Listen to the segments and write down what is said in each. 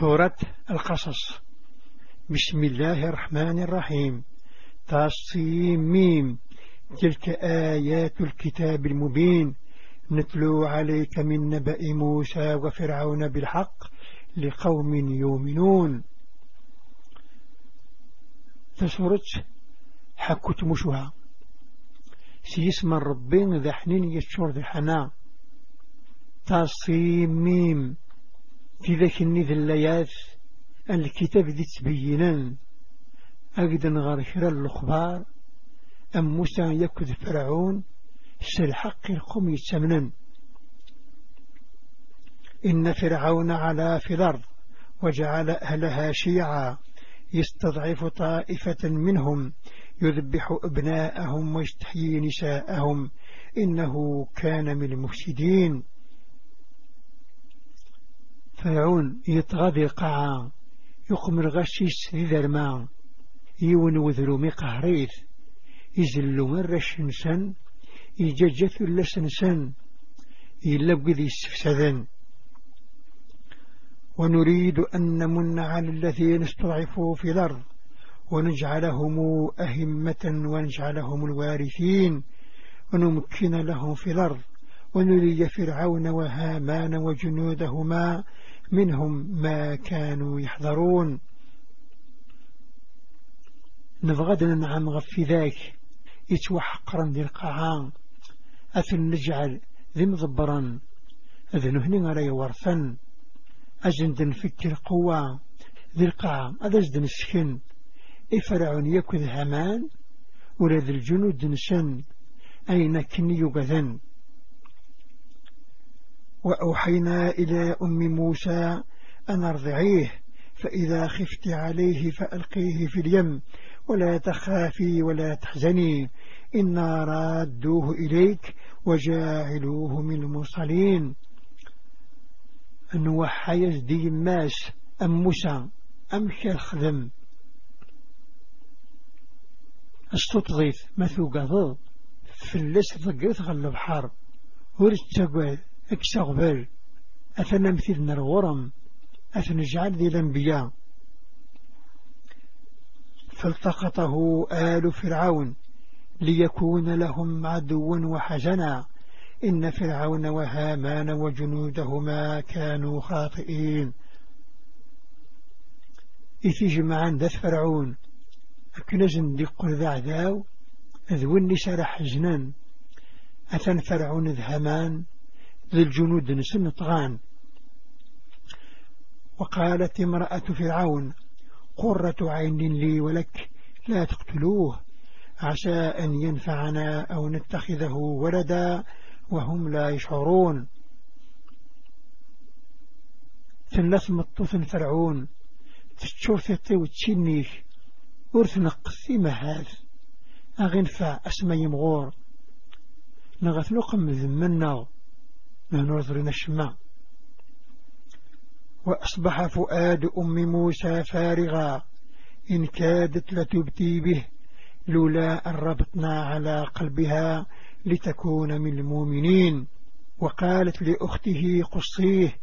سورة القصص. بسم الله الرحمن الرحيم. تصيميم تلك آيات الكتاب المبين. نتلو عليك من نبأ موسى وفرعون بالحق لقوم يؤمنون. تسورة حكت مشوها سيسم الربين ذا حنين يشور ذا حنا. تصيميم في ذاك النذ اللياث الكتاب ذي تبينان. أقدن نغار الأخبار أم موسى يكذ فرعون الحق القوم يتسمنن إن فرعون على في الأرض وجعل أهلها شيعا. يستضعف طائفة منهم يذبح أبناءهم ويستحيي نساءهم. إنه كان من المفسدين. فرعون يطغى قاعا يقمر غشيس ذي ذرما يون وذرومي قهريث يزلو مرش نسان يججث لسنسان يلبق ذي السفسدان ونريد أن نمن على الذين استضعفوا في الأرض ونجعلهم أهمة ونجعلهم الوارثين ونمكن لهم في الأرض ونري فرعون وهامان وجنودهما منهم ما كانوا يحذرون. نبغد نعم غفي ذاك. يتوحقرا ذي القاعان أثن نجعل ذي مضبرا. أذن هني غري ورثا أجند نفكر قوة ذي القاع أذجد نسكن. إفرعون يكذ همان. ولا ذي الجنود نسن أين كني يقذن وأوحينا إلى أم موسى أن ارضعيه فإذا خفت عليه فألقيه في اليم ولا تخافي ولا تحزني إنا رادوه إليك وجاعلوه من المرسلين. أن وحى يزدي ماس أم موسى أم خدم أستطغيث مثو قضل في اللس ضقيت غل البحر ورتقوى اكسغبل أثنى مثل الغرم. أثنجعل ذي الأنبياء. فالتقطه آل فرعون ليكون لهم عدوا وحزنا. إن فرعون وهامان وجنودهما كانوا خاطئين. إثي جمعان ذات فرعون. أكنزن دقل ذا عذاو ذو سرح حزنان أثن فرعون ذهمان. ذي الجنود نسن طغان وقالت امرأة فرعون قرة عين لي ولك لا تقتلوه عسى أن ينفعنا أو نتخذه ولدا وهم لا يشعرون. ثلاث مطوث فرعون تشوف ثطي وتشنيك ورث نقثي هذا أغنفع أسمى يمغور نغث نقم ذمنا ننظر نشمع وأصبح فؤاد أم موسى فارغا. إن كادت لتبتي به لولا أن ربطنا على قلبها لتكون من المؤمنين. وقالت لأخته قصيه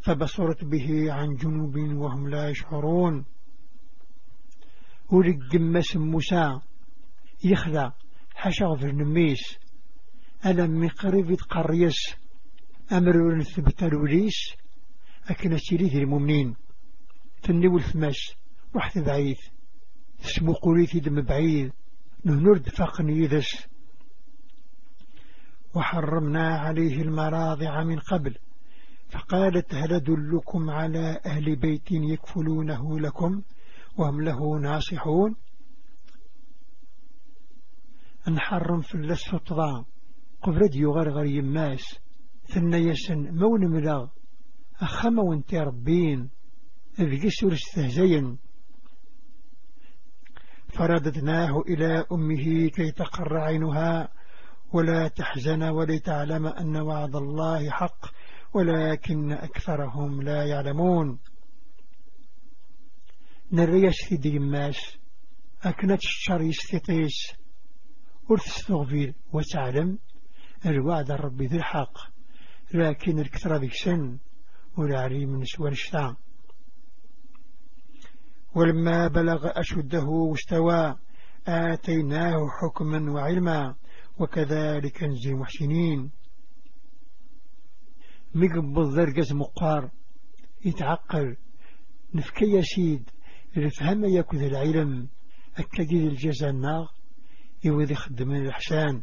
فبصرت به عن جنوب وهم لا يشعرون. ورق موسى يخلع حشغ في النميس ألم مقرب قريس أمر نثبت الوليس أكن سيريه المؤمنين. تنو الثماس وحث بعيد. اسمو قريثي دم بعيد نهنرد فاقني يذس وحرمنا عليه المراضع من قبل. فقالت هل أدلكم على أهل بيت يكفلونه لكم وهم له ناصحون؟ نحرم في اللسفطضاء قبل ديو غرغر يماس ثن يسن مون ملاغ أخما وانت ربين ذي سور استهزين. فرددناه إلى أمه كي تقر عينها ولا تحزن ولتعلم أن وعد الله حق ولكن أكثرهم لا يعلمون. نريش في ديماس أكنت الشر يستطيس ورث وتعلم الوعد الرب ذي الحق. لكن الكثرة ذيك سن ولا عليم نسوى الشتاء ولما بلغ أشده واستوى آتيناه حكما وعلما وكذلك نجزي المحسنين. مقبض ذرقز مقار يتعقل. نفكي يسيد الفهم يكذ العلم. أكدد الجزاء النار يوذي خدم الإحسان.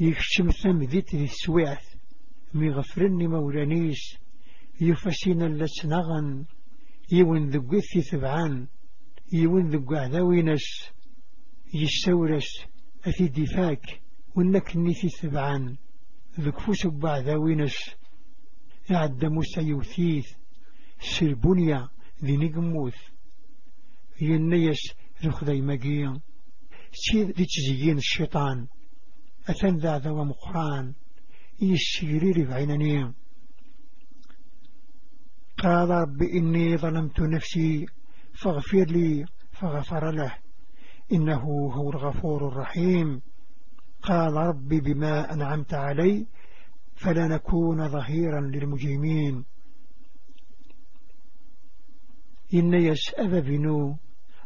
يكشم ثم ذيت ذي السويعث مغفرني مولانيس يفسين اللسنغن يون ذقثي ثبعان يون ذق عذاوينس يستورس أثي دفاك ونك نيثي ثبعان ذكفوس بعذاوينس يعد موسى يوثيث. سلبونيا ذي نقموث. ينيس ذو خذي مقيا سيد ذي تزيين الشيطان. أثن ذا ذا ومقران يسيري بعينانيا قال رب إني ظلمت نفسي فاغفر لي فغفر له. إنه هو الغفور الرحيم. قال رب بما أنعمت علي فلنكون ظهيرا للمجرمين. إن يسأب بنو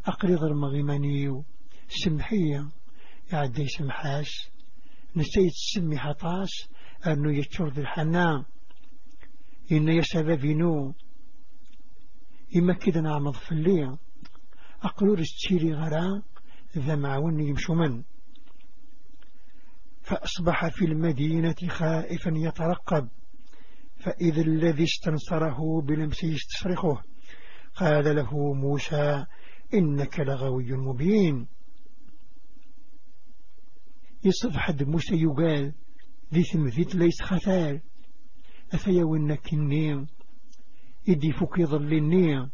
أقرض المغيماني سمحية يعدي سمحاس نسيت سمي حطاس أنه يتشرد الحنام إن يسأب بنو إما كده نعمض في الليل. أقلور التشيري غرا ذا معون يمشو من. فأصبح في المدينة خائفا يترقب. فإذا الذي استنصره بلمسه يستصرخه. قال له موسى إنك لغوي مبين. يصف حد موسى يقال. ذي ثمثيت ليس خثال أفيونك النيم؟ يدي فوق يظل النيم.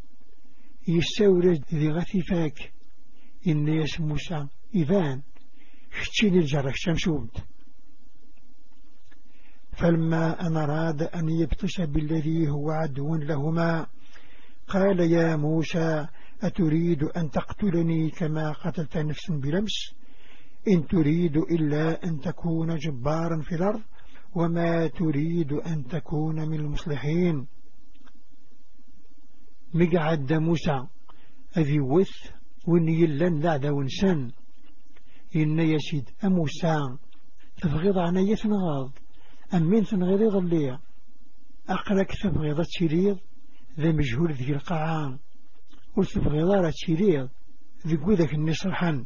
يستورد ذي غثفاك إن يس موسى إذان ختين الجرح شمشود فلما أن أراد أن يبطش بالذي هو عدو لهما قال يا موسى أتريد أن تقتلني كما قتلت نفسا بلمس؟ إن تريد إلا أن تكون جبارا في الأرض وما تريد أن تكون من المصلحين. مقعد موسى أذي وث ونيلن ذا ونسن إن يسيد أموسى تبغض عنا يثنغض أم من ثنغض ظلية أقلك تبغض تشريض ذا مجهول ذي القاعة وتبغي ضارة تشيريض ذي قوذك النصرحا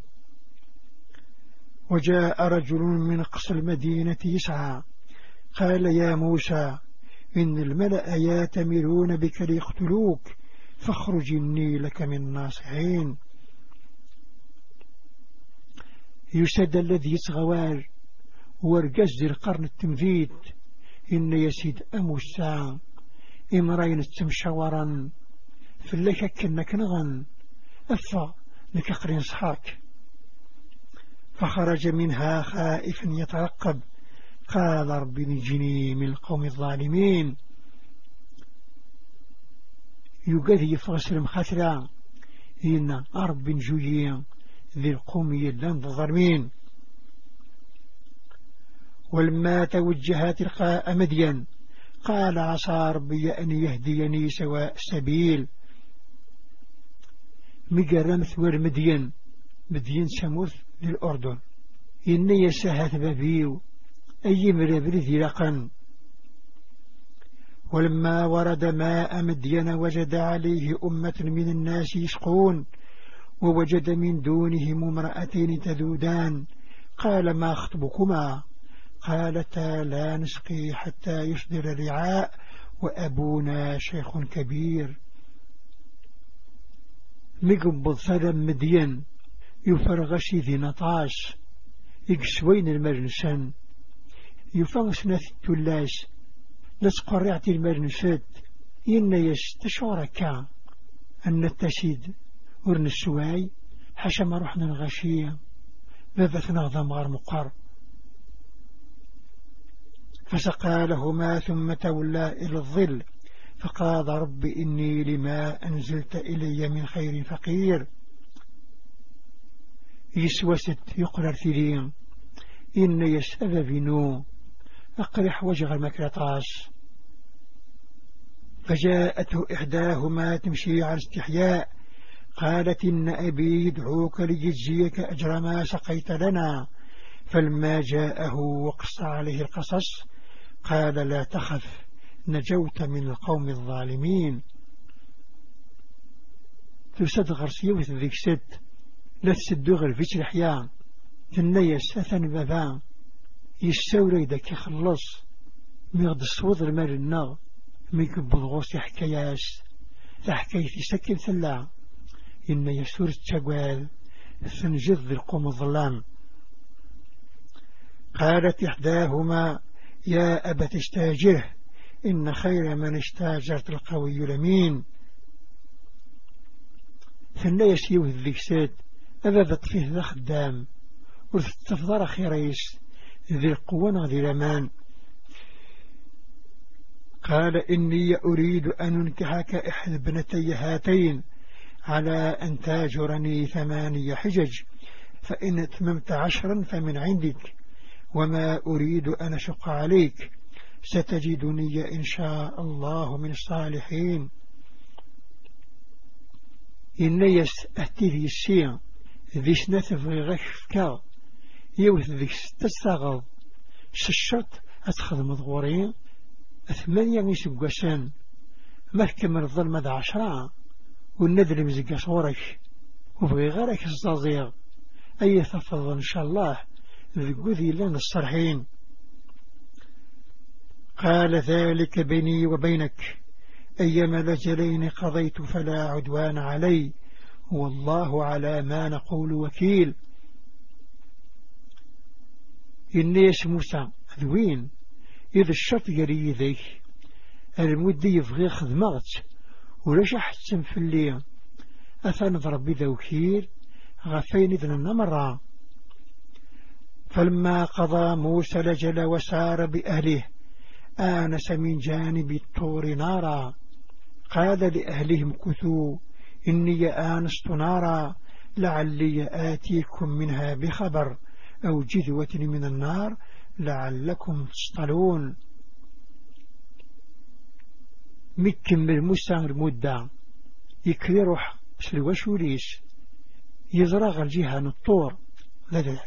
وجاء رجل من قصر المدينة يسعى. قال يا موسى إن الملأ ياتمرون بك ليقتلوك فاخرج إني لك من الناصحين يسد الذي يصغوار ورقز القرن التمذيد إن يسيد أمو الساعة إمرين التمشورا فلك كنك نغن أفا لك قرين صحاك. فخرج منها خائفا يترقب. قال رب نجني من القوم الظالمين. يقذي فغسر مخاثرا إن أرب جويا ذي القوم يدان الظالمين ولما توجه تلقاء مدين قال عسى ربي أن يهديني سواء السبيل. مقرم ثور مدين. مدين سموث للأردن. إني يساهت بابيو أي مرابر ذرقا ولما ورد ماء مدين وجد عليه أمة من الناس يشقون ووجد من دونهم امرأتين تذودان. قال ما خطبكما؟ قالتا لا نسقي حتى يصدر الرعاء وأبونا شيخ كبير. مقبض ثلم مدين. يفرغشي ذي نطاش. يقسوين المرنسان يفرغش ناث التلاش. نسقرعت المرنسات إن يستشعرك أن التشيد. ورن السواي حاشا ما رحنا الغشية بابتنا ضمار مقر. فسقى لهما ثم تولى إلى الظل. فقال رب إني لما أنزلت إلي من خير فقير. يسوست يقرر ثرين إن يسأل بنو أقرح وجه المكرطاس فجاءته إحداهما تمشي على استحياء قالت إن أبي يدعوك ليجزيك أجر ما سقيت لنا. فلما جاءه وقص عليه القصص قال لا تخف نجوت من القوم الظالمين. تسد غرسية ذيك ست. تسدو غير فيش الحياة. تنيس أثن بابا يستوري داك يخلص ميغد الصوض المال النار. ميكبض غوصي حكاياس تحكي في سكن ثلا إن يسور التقوال ثنجذ القوم الظلام. قالت إحداهما يا أبا تستاجره إن خير من استاجرت القوي لمين ثنا يسيوه الذكسات أبابت فيه ذا خدام خيريس ذي القوة ذي الأمان. قال إني أريد أن أنكحك إحدى ابنتي هاتين على أن تاجرني ثمانية حجج فإن أتممت عشرا فمن عندك وما أريد أن أشق عليك. ستجدني إن شاء الله من الصالحين. إن يس أهتيه السيا ذي سنة غشفكا يوث ذي ستستغض ششرت أتخذ مضغورين ثمانية يسقسان محكم الظلمة ذا عشرة والندر مزقى صورك وبغي غيرك الزازيغ أي تفضل إن شاء الله ذي لنا الصرحين قال ذلك بيني وبينك أيما لجلين قضيت فلا عدوان علي والله على ما نقول وكيل. إني موسى ذوين إذا الشرط يري ذيك المدة يبغي خدمات ولاش أحسن في اللي أثان ضربي ذوكير غفين إذن النمرة فلما قضى موسى لجل وسار بأهله آنس من جانب الطور نارا. قال لأهلهم كثوا. إني آنست نارا لعلي آتيكم منها بخبر أو جذوة من النار لعلكم تصطلون. مكم بالمسا المدة يكري روح سلوى يزرغ الجهة الطور. لدى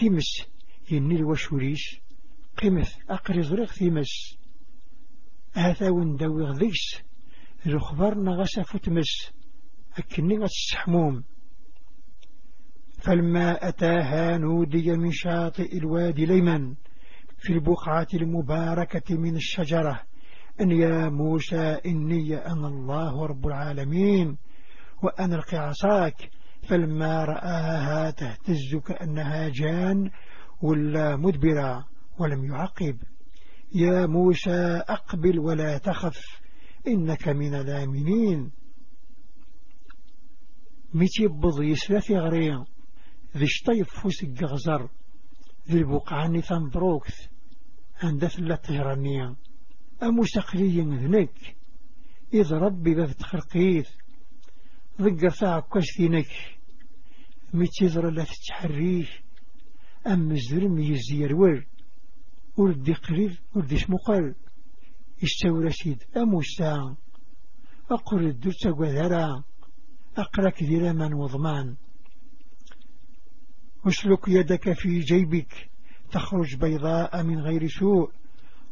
ثيمس. يني الوشوريش قيمث أقري زريق ثيمس. هذا وندوي غذيس الخبر نغسى فتمس أكني السحموم فلما أتاها نودي من شاطئ الوادي ليمن في البقعة المباركة من الشجرة أن يا موسى إني أنا الله رب العالمين وأنا القي عصاك. فلما رآها تهتز كأنها جان ولا مدبرة ولم يعقب. يا موسى أقبل ولا تخف إنك من الآمنين. متيبض يسلث غريا ذي شطيف فوسق غزر ذي البقعاني ثنبروكث عند ثلاثة تهرانية أموسقلي ذنك إذ ربي بذ تخرقيث ذقر ساعة كشثينك متيزر لا تتحريش. أم الزرم يزير ور. ورد قريب ورد مقال يستوى رشيد أموسا أقر الدرس وذرا أقرك ذرما وضمان. اسلك يدك في جيبك تخرج بيضاء من غير سوء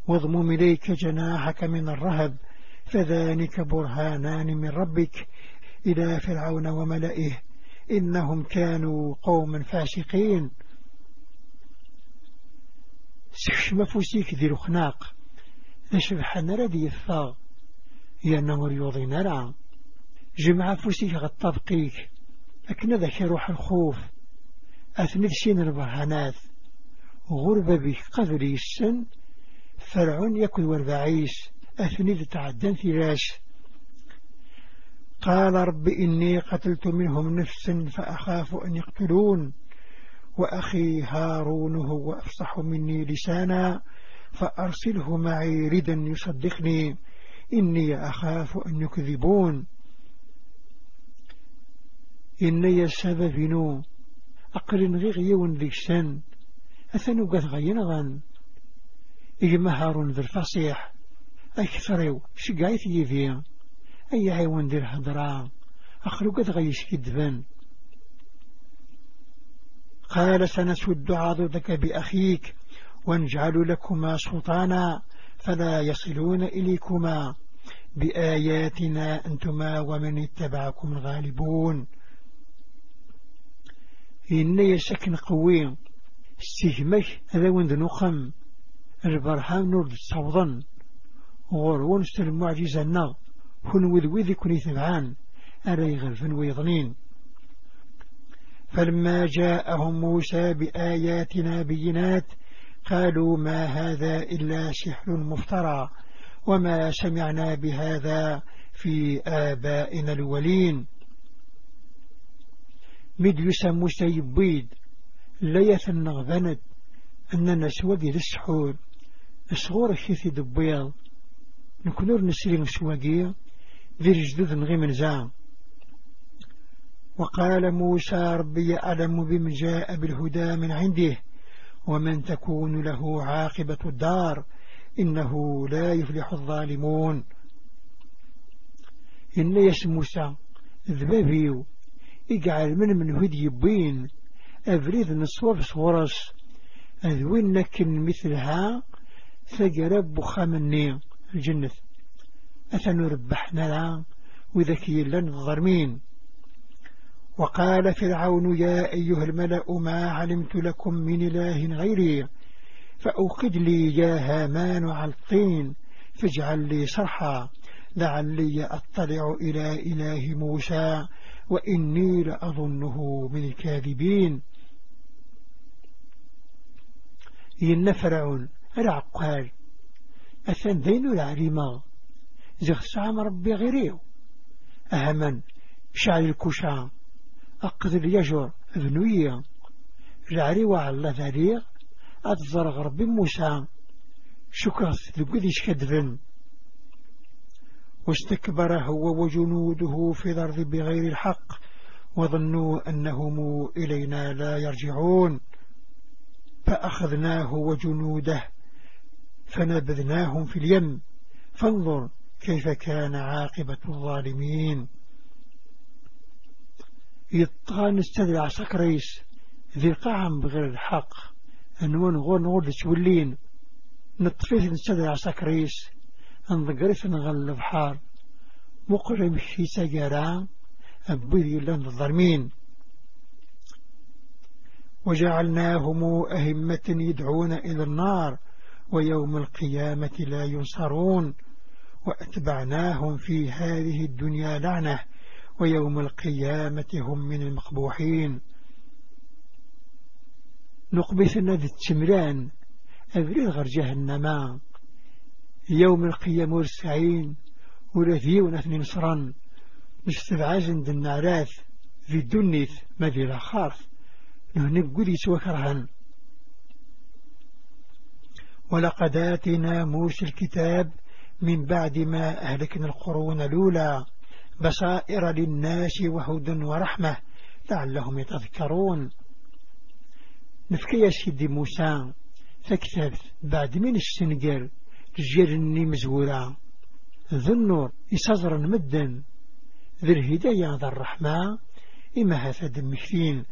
واضمم إليك جناحك من الرهب فذلك برهانان من ربك إلى فرعون وملئه إنهم كانوا قوما فاسقين. سكشم فوسيك ذي الخناق ردي يثاغ يا نمر يوضي نرى جمع فوسيك غطابقيك. لكن ذاك روح الخوف. أثني سين البرهانات غربة بك قدر السن فرعون يكون والبعيس أثني تعدن ثلاث قال رب إني قتلت منهم نفسا فأخاف أن يقتلون. وأخي هارون هو أفصح مني لسانا. فأرسله معي ردا يصدقني. إني أخاف أن يكذبون. إني السبب نو أقرن غيغي ذيكسان أثنو قد غينغان إجمع هارون ذي الفصيح. أكثروا شقايت يذي. أي عيوان ذي الهدراء أخلو قد غيش كدبان قال سنسد عضدك بأخيك. ونجعل لكما سلطانا فلا يصلون إليكما بآياتنا أنتما ومن اتبعكم الغالبون. إن يسكن قوي استهمك هذا وند نخم البرهان نور الصوضا غور ونستر المعجزة النا هن وذوذ كني ثبعان. أرى يغلفن ويظنين فلما جاءهم موسى بآياتنا بينات قالوا ما هذا إلا سحر مفترى وما سمعنا بهذا في آبائنا الولين مد يسمى سيبيد ليث النغبنت أننا سواقي للسحور الصغور الشيثي دبيض نكونور نسرين سواقية ذي رجدود نغي زام وقال موسى ربي أعلم بمن جاء بالهدى من عنده ومن تكون له عاقبة الدار إنه لا يفلح الظالمون. إن يس موسى ذبابيو يقعل من من هدي يبين أفريد نصور صورس أذوين لكن مثلها ثقرب بخامني الجنة. أثنو ربحنا لا وذكي لن الظرمين. وقال فرعون يا أيها الملأ ما علمت لكم من إله غيري؟ فأوقد لي يا هامان على الطين فاجعل لي صرحا. لعلي أطلع إلى إله موسى وإني لأظنه من الكاذبين. ين فرعون العقال أثن دين العليمة زغ سعام ربي غيريو أهمن شعر الكشام أقذر يجر ذنوية جعري وعلى ذريع أتزرغ ربي موسى. شكرت لقديش كدفن واستكبر هو وجنوده في الأرض بغير الحق. وظنوا أنهم إلينا لا يرجعون. فأخذناه وجنوده. فنبذناهم في اليم. فانظر كيف كان عاقبة الظالمين. يطغى نستدعى سكريس ذي قاعم بغير الحق. أنوان غور نغور تولين. نستدعى سكريس انضقريث نغل البحار. مقرم في سجرا أبوذي لن الظلمين وجعلناهم أهمة يدعون إلى النار. ويوم القيامة لا ينصرون. وأتبعناهم في هذه الدنيا لعنة. ويوم القيامة هم من المقبوحين. نقبث ذي التمران أبريد غير جهنما يوم القيامة والسعين ولذيون اثنين صرا مستبعازن دن النعراث في الدنيث ما ذي الأخارف نهنق قدي سوى كرهن ولقد آتنا موسى الكتاب من بعد ما أهلكنا القرون الأولى. بصائر للناس وهدى ورحمة لعلهم يتذكرون. نفكي يا سيدي موسى فكتب بعد من السنجر جرني مزورا ذو النور يسزر مدا ذي الهداية ذا الرحمة إما هفد المكفين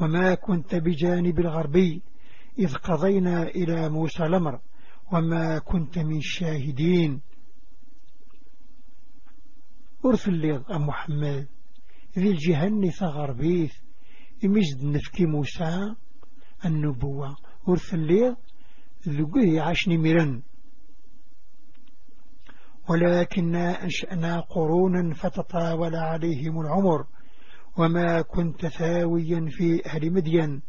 وما كنت بجانب الغربي إذ قضينا إلى موسى الأمر وما كنت من الشاهدين. أرث لي أم محمد. ذي الجهن ثغر بيث. يمجد نفكي موسى. النبوة. أرث لي ذقه عشني مرن ولكننا أنشأنا قرونا فتطاول عليهم العمر. وما كنت ثاويا في أهل مدين.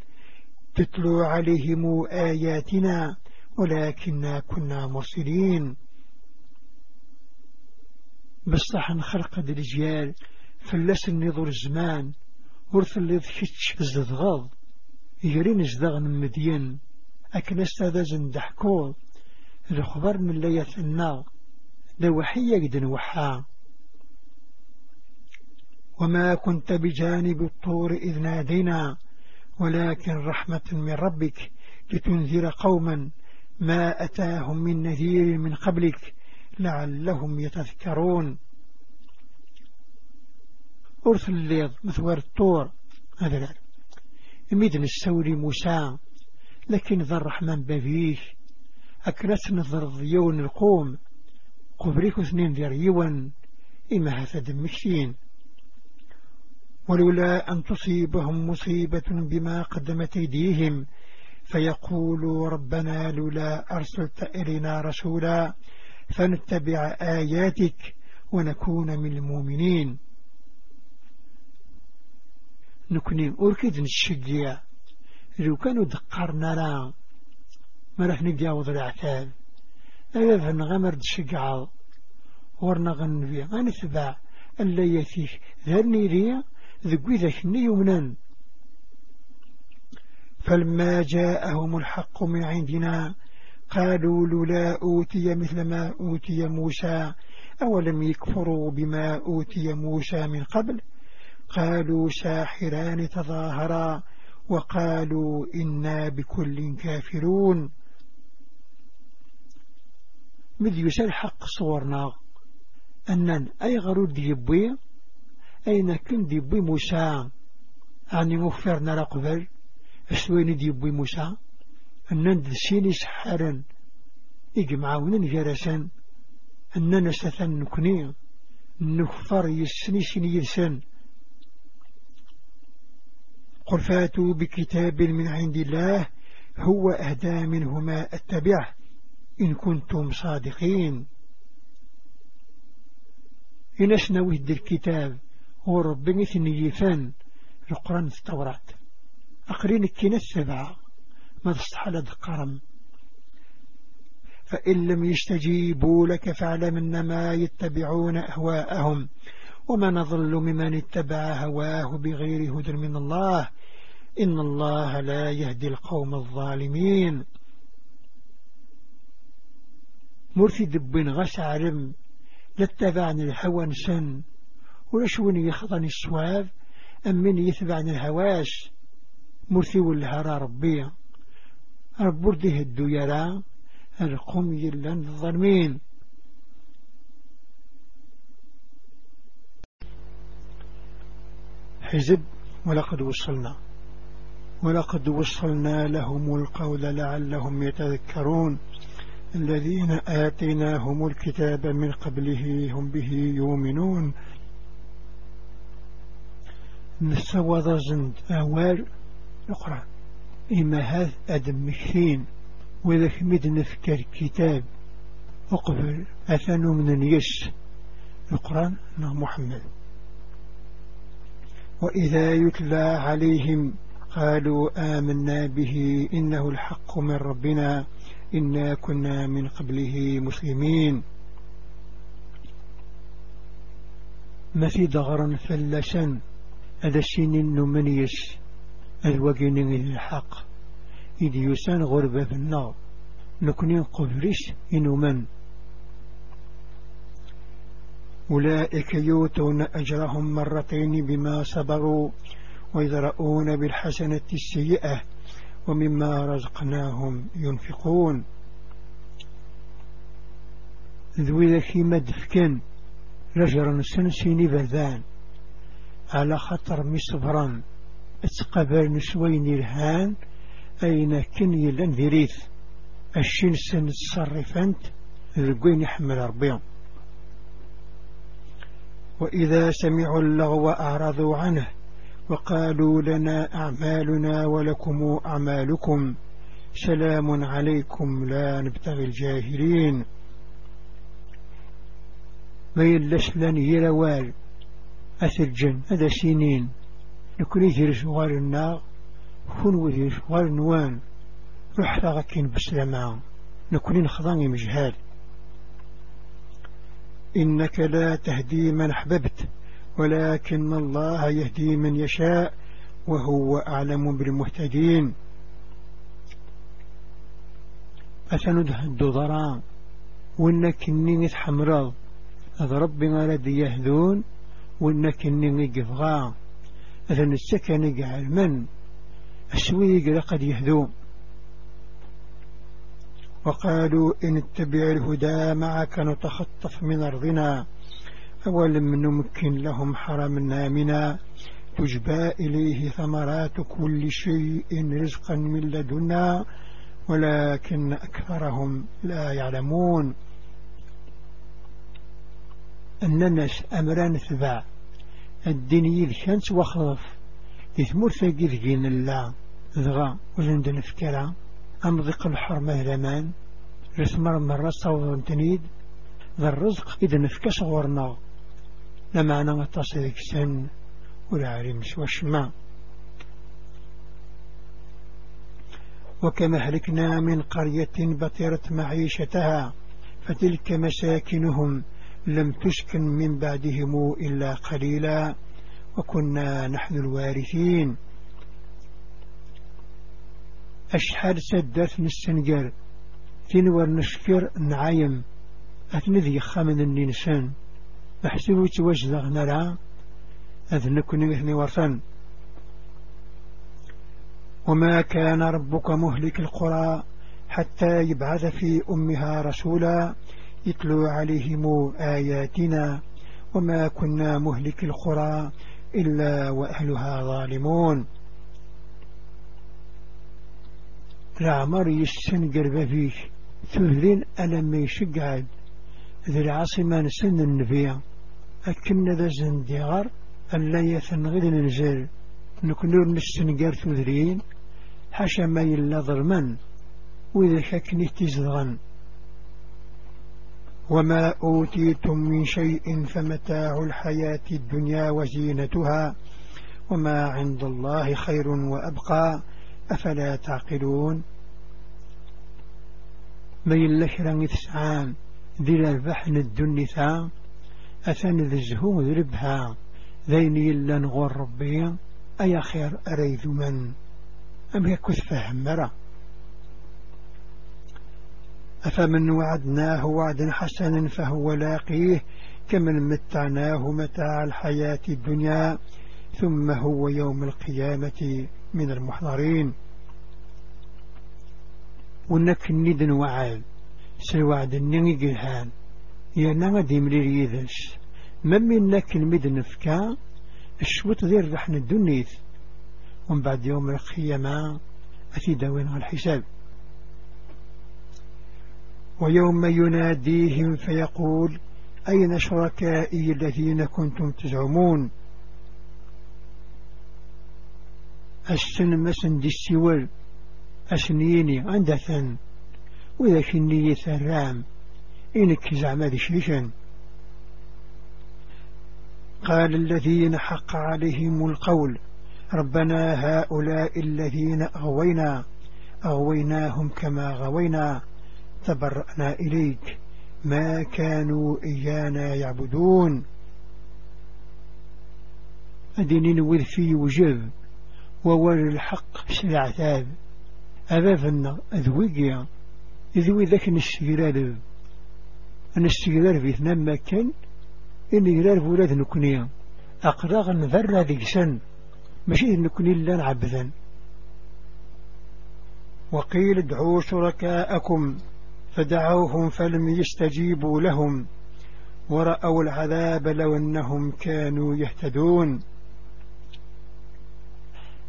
تتلو عليهم آياتنا. ولكننا كنا مرسلين بصح نخلق د الجيال فلاس النظر الزمان ورث اللي ضحكتش زدغض يجرين زدغ مدين. أكن أستاذ دحكو الخبر من لية النار دوحية قد نوحا وما كنت بجانب الطور إذ نادينا ولكن رحمة من ربك لتنذر قوما ما أتاهم من نذير من قبلك. لعلهم يتذكرون. أرث الليض مثوار الطور هذا لا يميدن السوري موسى لكن ذا الرحمن أكلت نظر ضيون القوم. قبريك اثنين ذريوا إما هذا دمشين ولولا أن تصيبهم مصيبة بما قدمت أيديهم فيقولوا ربنا لولا أرسلت إلينا رسولا. فنتبع آياتك ونكون من المؤمنين. نكوني أركد نشجع لو كانوا دقرنا لا ما راح نجاوز العتاب أيضا فنغمر تشجع ورنا غنبي غنتبع اللي يثيش ذرني لي ذقوي ذاك يمنا فلما جاءهم الحق من عندنا قالوا لولا أوتي مثل ما أوتي موسى أولم يكفروا بما أوتي موسى من قبل؟ قالوا ساحران تظاهرا وقالوا إنا بكل كافرون. مذ يسال حق صورنا؟ أنن أي غرود ديبوي أين كن ديبوي موسى؟ عني مغفرنا لقبل أسوين ديبوي موسى؟ أنن دسيني سحرا إجمعونا جرسا أننا ستن نكني. نكفر يسني سني قل فاتوا بكتاب من عند الله. هو أهدى منهما اتبعه إن كنتم صادقين. إن أسنوه الكتاب. هو ربنا ثنيفان القرآن في أقرين الكنا السبعة ما تصحل قرم فإن لم يستجيبوا لك فاعلم إنما يتبعون أهواءهم وما نظل ممن اتبع هواه بغير هدى من الله. إن الله لا يهدي القوم الظالمين. مرثي دبين غش عرم لاتبعني الهوى نسن ولشوني يخضني الصواب أم من يتبعني الهواش؟ مرثي والهرى ربي. رب ورده الديرا القوم يلان الظلمين حزب ولقد وصلنا. ولقد وصلنا لهم القول لعلهم يتذكرون. الذين آتيناهم الكتاب من قبله هم به يؤمنون. نستوى زند أوال القرآن. إما هذا أدم مكثين وإذا كمد نفكر كتاب أقبل أثنوا من يس القرآن محمد. وإذا يتلى عليهم قالوا آمنا به إنه الحق من ربنا إنا كنا من قبله مسلمين. ما في ضغرا فلسا هذا السنين نمنيس الوقين الحق. إذ يسان غربة في النار. نكونين قبرش إنو من؟ أولئك يوتون أجرهم مرتين بما صبروا ويذرؤون بالحسنة السيئة ومما رزقناهم ينفقون. ذوي ذكي مدفكن. رجر سنسيني بذان. على خطر مصبرا أتقبل نسوين الهان أين كن يلن ذريث؟ الشين سن تصرفنت ذقين يحمل ربيهم وإذا سمعوا اللغو أعرضوا عنه وقالوا لنا أعمالنا ولكم أعمالكم. سلام عليكم لا نبتغي الجاهلين. ما يلش لن يروال. أثلجن هذا سنين. نكون يجري شغال النار كون وذي شغال نوان رح بسلمان نكون نخضان مجهال. إنك لا تهدي من أحببت ولكن الله يهدي من يشاء وهو أعلم بالمهتدين. أسنده الدضراء وإنك إني حمراض هذا ربي الذي يهدون وإنك إني قفغا هذا السكن يقعل من السويق لقد يهدون وقالوا إن اتبع الهدى معك نتخطف من أرضنا. أولم نمكن لهم حرم آمنا. تجبى إليه ثمرات كل شيء رزقا من لدنا ولكن أكثرهم لا يعلمون. الناس أمران ثباع الدين يذكنت وخلف يثمر ثقيذ جين الله ذغا وزند نفكرا أمضق الحرمة لمان رثمر مرة صوت تنيد. ذا الرزق إذا نفك صغورنا لما أنا أتصل سن ولا عرمش وشما وكما هلكنا من قرية بطرت معيشتها فتلك مساكنهم. لم تسكن من بعدهم إلا قليلا وكنا نحن الوارثين. أشحال سدات نستنجر تنور نشكر نعايم أتنذي خامن النسان أحسب توجد نرى أذنكن مثني ورثا وما كان ربك مهلك القرى حتى يبعث في أمها رسولا. يتلو عليهم آياتنا وما كنا مهلك القرى إلا وأهلها ظالمون. العمر يستنقر فيك ثلين ألم يشقعد ذي العاصمة نسن النبي. أكن ذا زندغر أن لا يثنغد ننزل. نكنور نستنقر ثلين حاشا ما يلا ظلما وإذا شكني تزغن وما أوتيتم من شيء فمتاع الحياة الدنيا وزينتها وما عند الله خير وأبقى. أفلا تعقلون؟ ما يلشرا تسعان ذي البحن الدنيا أثن ذي الزهو ذربها. ذين يلا نغور ربي. أي خير أريد من؟ أم يكث فهم مرة أفمن وعدناه وعدا حسنا فهو لاقيه كمن متعناه متاع الحياة الدنيا ثم هو يوم القيامة من المحضرين. ونك ندن وعال سلوعد النغي قلهان يانا غدي ملير يذش من نك المدن فكا الشوط ذي الرحن الدنيث. ومن بعد يوم القيامة أتي داوين الحساب. ويوم يناديهم فيقول أين شركائي الذين كنتم تزعمون؟ السن مسن دي السوال. أسنيني عندثا وإذا كني ثرام. إنك زعما شيشا قال الذين حق عليهم القول ربنا هؤلاء الذين أغوينا. أغويناهم كما غوينا. تبرأنا إليك. ما كانوا إيانا يعبدون. أدينين وذفي وجب وول الحق سلعتاب أبابنا أذويقيا إذوي ذاك نستقرار نستقرار في ثنان مكان إن يرار فولاد نكنيا أقراغ نذر ذيك سن ماشي نكني إلا نعبذا وقيل ادعوا شركاءكم. فدعوهم فلم يستجيبوا لهم ورأوا العذاب لو أنهم كانوا يهتدون.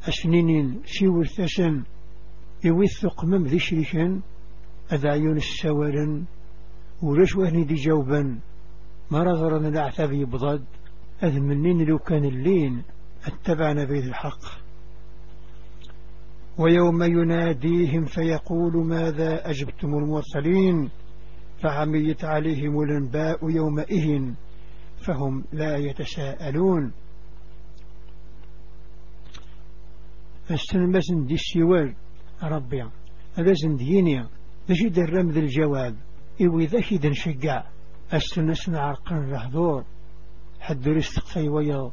أسنين سيور ثسن يوثق مم ذي شريكا أذعيون السوارا ولش وهني دي جوبا ما رغرنا الأعثاب يبضد أذ منين لو كان اللين أتبعنا بيت الحق. ويوم يناديهم فيقول ماذا أجبتم المرسلين؟ فعميت عليهم الأنباء يومئذ فهم لا يتساءلون. فاستنمسن دي السوال ربي هذا زنديني ذا ذا الجواب؟ إوي ذا شد نشقع. أستنس عرقا الهذور حد رستقفي ويض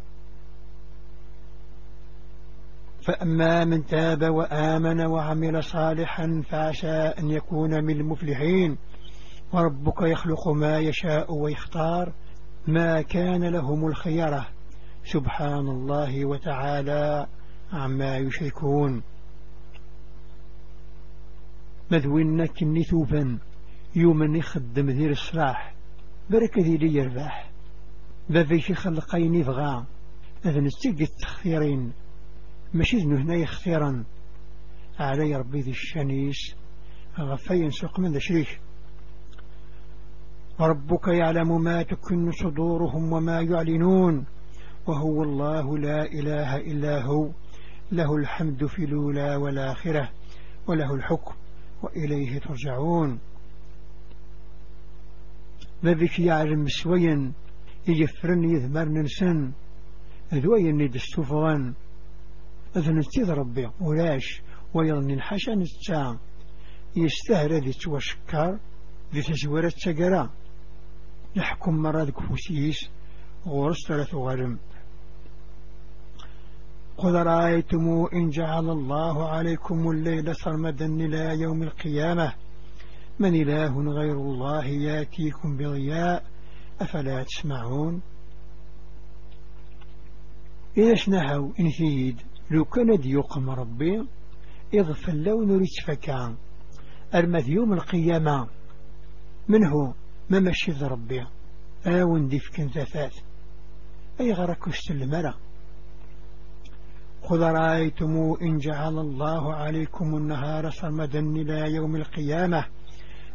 فأما من تاب وآمن وعمل صالحا فعسى أن يكون من المفلحين. وربك يخلق ما يشاء ويختار ما كان لهم الخيرة. سبحان الله وتعالى عما يشركون. مذوينا كني ثوبا. يوما يخدم ذي الصلاح بركة ذي لي يرباح. بذيك خلقين يبغى أذن استيق التخيرين ماشي ذنو هنا يخثيرا علي ربي ذي الشنيس غفين سوق من ذا شريك. وربك يعلم ما تكن صدورهم وما يعلنون. وهو الله لا إله إلا هو. له الحمد في الأولى والآخرة. وله الحكم وإليه ترجعون. بذلك يعلم سويا. يجفرن يذمر ننسن ذوين يدستفرن أذن التيذ ربي ولاش ويظن الحشن التام يستهر ذي توشكر ذي تزورة تقرا نحكم مرة كفوسيس غرس ثلاث غرم. قل رأيتم إن جعل الله عليكم الليل سرمدا إلى يوم القيامة. من إله غير الله يأتيكم بضياء؟ أفلا تسمعون؟ إذا شنهوا إن ثيد لو كان ديوقم ربي إذ فلون رتفكا أرمذ يوم القيامة منه ما مشي ربي؟ آون ديفك ذات أي غرك استلمرا خذ رأيتم إن جعل الله عليكم النهار صمدا إلى يوم القيامة؟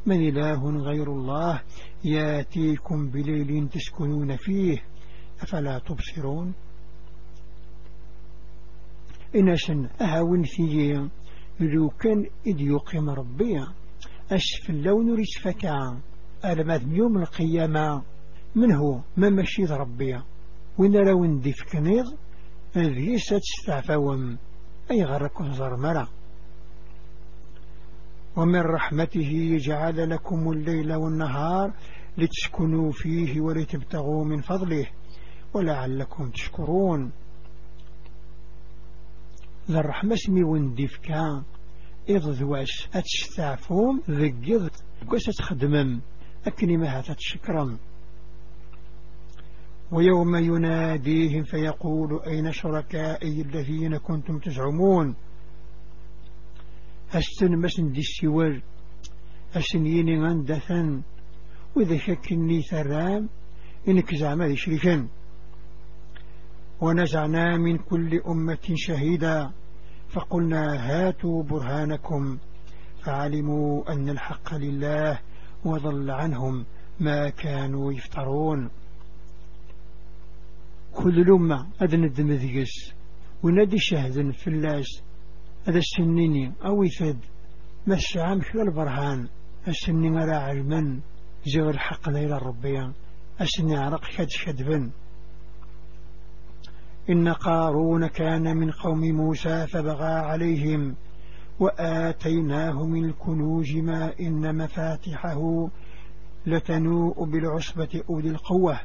من إله غير الله يأتيكم بليل تسكنون فيه؟ أفلا تبصرون؟ إنسان أهون فيه لو كان إذ يقيم ربي أشف اللون رسفكا ألماذ يوم القيامة؟ من هو؟ ما مشيد ربي؟ وين لو ندف كنيض ذي ستستعفوم أي غرق زرمرة ومن رحمته جعل لكم الليل والنهار لتسكنوا فيه ولتبتغوا من فضله ولعلكم تشكرون. ذا الرحمة سمي ونديف كان إذ ذواش أتشتعفوم ذقض قوس تخدمم أكني ما تتشكرم ويوم يناديهم فيقول أين شركائي الذين كنتم تزعمون؟ أستن مسن دي السوال أسنيني غندثا وإذا شكني ثرام إنك زعما ذي شريكا ونزعنا من كل أمة شهيدا. فقلنا هاتوا برهانكم. فعلموا أن الحق لله وضل عنهم ما كانوا يفترون. كل الأمة أذن الدمذيس ونادي شهد في اللاس هذا السنيني أو يفد مسعام شو البرهان؟ السنين على علما زغر الحق إلى الربيان السنين عرق شد شدبن إن قارون كان من قوم موسى فبغى عليهم وآتيناه من الكنوز ما إن مفاتحه لتنوء بالعصبة أولي القوة.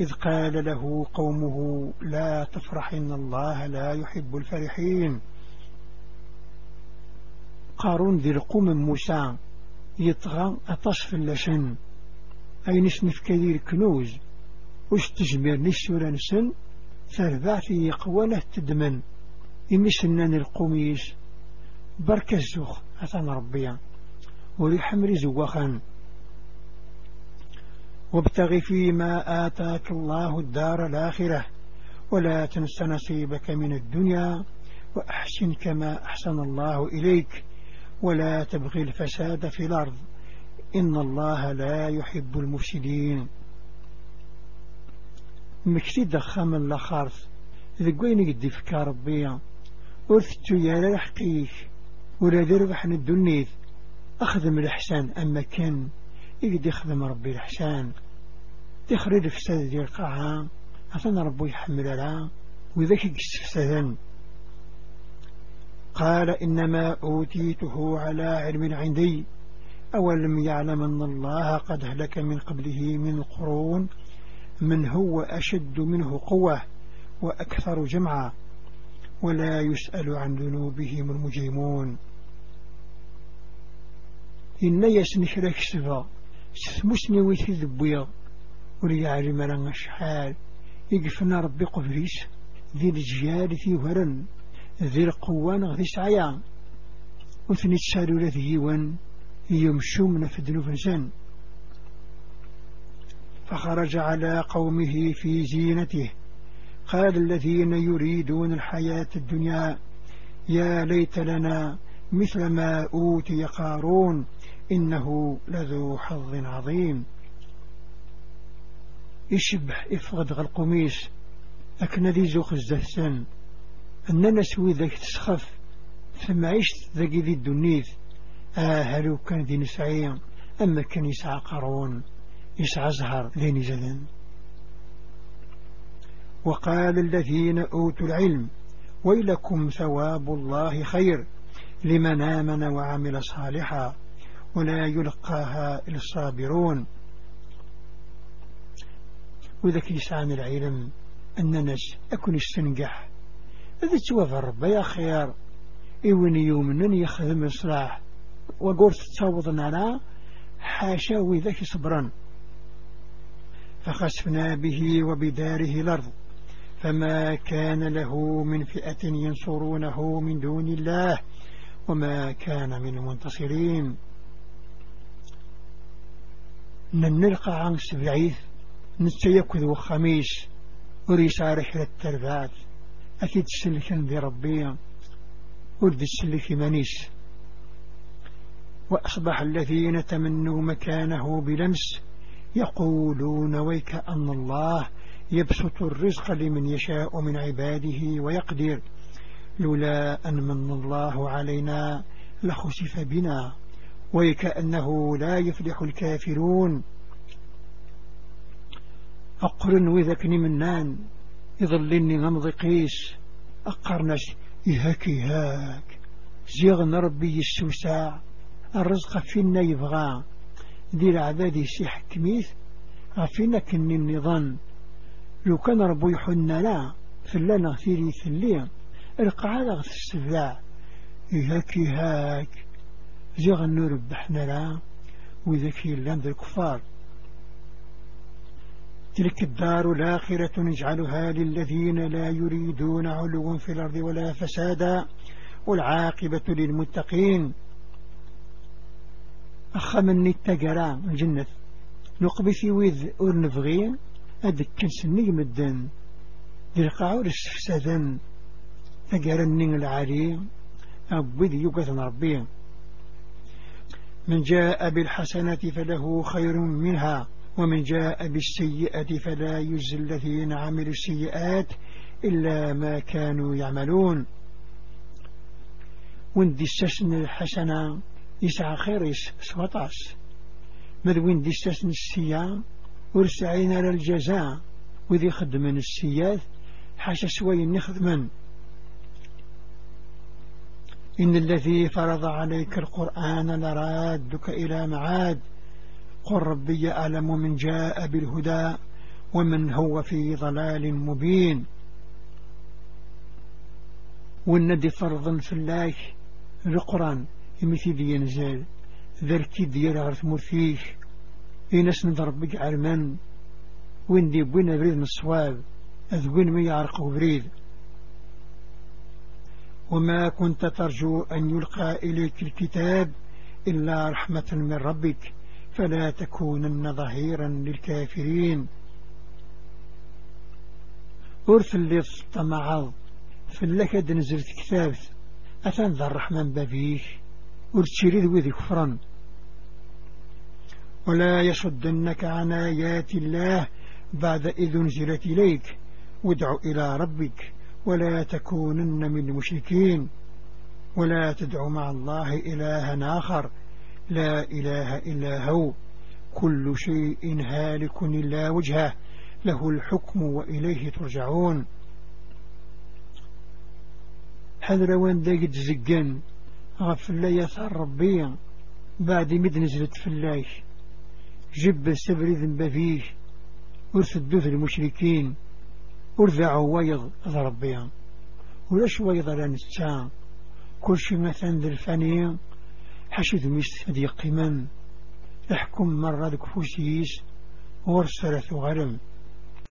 إذ قال له قومه لا تفرح إن الله لا يحب الفرحين. قارون ذي القوم موسى يطغى أتصف اللسن أي نسنف كثير كنوز وش تجمير نسورة نسن؟ في قوانة تدمن. إمسنان القوميس بركة الزوخ أثان ربيا ولحمر زواخا. وابتغ فيما آتاك الله الدار الآخرة. ولا تنس نصيبك من الدنيا. وأحسن كما أحسن الله إليك. ولا تبغي الفساد في الأرض. إن الله لا يحب المفسدين. مكتي دخام الأخارث ذقوين قد فكا ربيا ورثتو يا لحقيك ولا دربحن الدنيث. أخذم الإحسان أما كان يقد يخدم ربي الإحسان. تخرج فساد ديال القاعة أثنى ربي يحمل لها. وذاك يستفسدن قال إنما أوتيته على علم عندي. أولم يعلم أن الله قد هلك من قبله من القرون من هو أشد منه قوة وأكثر جمعا ولا يسأل عن ذنوبهم المجرمون. إن يسنشرك سفا ستمسني ويثي ذبويا وليعلم لنا شحال يقفنا ربي قفريس ذي الجيال ذي ورن ذي القوان غذي سعيا وثني تسالوا لذي ون يمشوا من فدنو فنسان فخرج على قومه في زينته. قال الذين يريدون الحياة الدنيا يا ليت لنا مثل ما أوتي قارون إنه لذو حظ عظيم. يشبه إفغد القميص لكن ذي زوخ الزهسان أننا سوي ذاك تسخف ثم عشت ذاك ذي الدنيث. آهلو كان ذي نسعي أما كان يسعى قارون. يسعى زهر ذي نزلن وقال الذين أوتوا العلم ويلكم ثواب الله خير لمن آمن وعمل صالحا ولا يلقاها إلا الصابرون. وذاك يسعان العلم أن ناس أكون السنقح إذا توفر ربي يا خير إيوين يومن يخدم إصلاح وقلت تصوض على حاشا وذاك صبرا. فخسفنا به وبداره الأرض. فما كان له من فئة ينصرونه من دون الله وما كان من المنتصرين نلقى عن سبعيث نتيكذ وخميس وريسا رحلة التربات أكيد سلك ذي ربي ورد السلك منيس. وأصبح الذين تمنوا مكانه بلمس يقولون ويك أن الله يبسط الرزق لمن يشاء من عباده ويقدر لولا أن من الله علينا لخسف بنا. ويكأنه لا يفلح الكافرون. أقرن وذكني منان يظلني غمض قيس. أقرنش يهكي هاك زيغن ربي السوساع. الرزق فينا يبغى. دير عبادي سي حكميث غفينا كني النظام. لو كان ربو يحنا لا فلانا ثيري ثليا القعادة غث السباع يهاكي هاك زيغ النور بحنا لا وذكي اللان ذا الكفار. تلك الدار الآخرة نجعلها للذين لا يريدون علوا في الأرض ولا فسادا والعاقبة للمتقين. أخمن التقرى الجنة نقبثي وذ أرنفغين أدك كنسني مدن. ذي القاعور السفسادا تقرني العالي أبوذ يقث ربي من جاء بالحسنة فله خير منها ومن جاء بالسيئة فلا يجزي الذين عملوا السيئات إلا ما كانوا يعملون. وندي السسن الحسنة يسعى خيريس سوطاس. مذوين دي السسن السيام ورسعين على الجزاء. وذي خدمن السياث حاشا شوي نخدمن. إن الذي فرض عليك القرآن لرادك إلى معاد. قل ربي أعلم من جاء بالهدى ومن هو في ضلال مبين. والندي فرضا في الله القرآن. يمثل ينزل ذركي ديال غرث مرثيش إنس نضرب بك عرمان وين دي بوين بريد من الصواب أذوين ما يعرق بريد وما كنت ترجو أن يلقى إليك الكتاب إلا رحمة من ربك فلا تكونن ظهيرا للكافرين أرث اللي طمعض فلك نزلت كتاب أثان ذا الرحمن بابيش أرتشريد وذي كفرا ولا يصدنك عن آيات الله بعد إذ نزلت إليك. وادع إلى ربك ولا تكونن من المشركين. ولا تدع مع الله إلها آخر. لا إله إلا هو. كل شيء هالك إلا وجهه. له الحكم وإليه ترجعون. حذر وان داقت زقان غفل يثار ربيا بعد مد نزلت فلاك جب السبري ذنب فيه ورثدوث المشركين ورذعوا ويض ضربيا ولاش ويض لنستا كل شي مثلا ذي الفانية حشد مست ذي قمم. احكم مرة ذك فوسيس ورسلة غرم.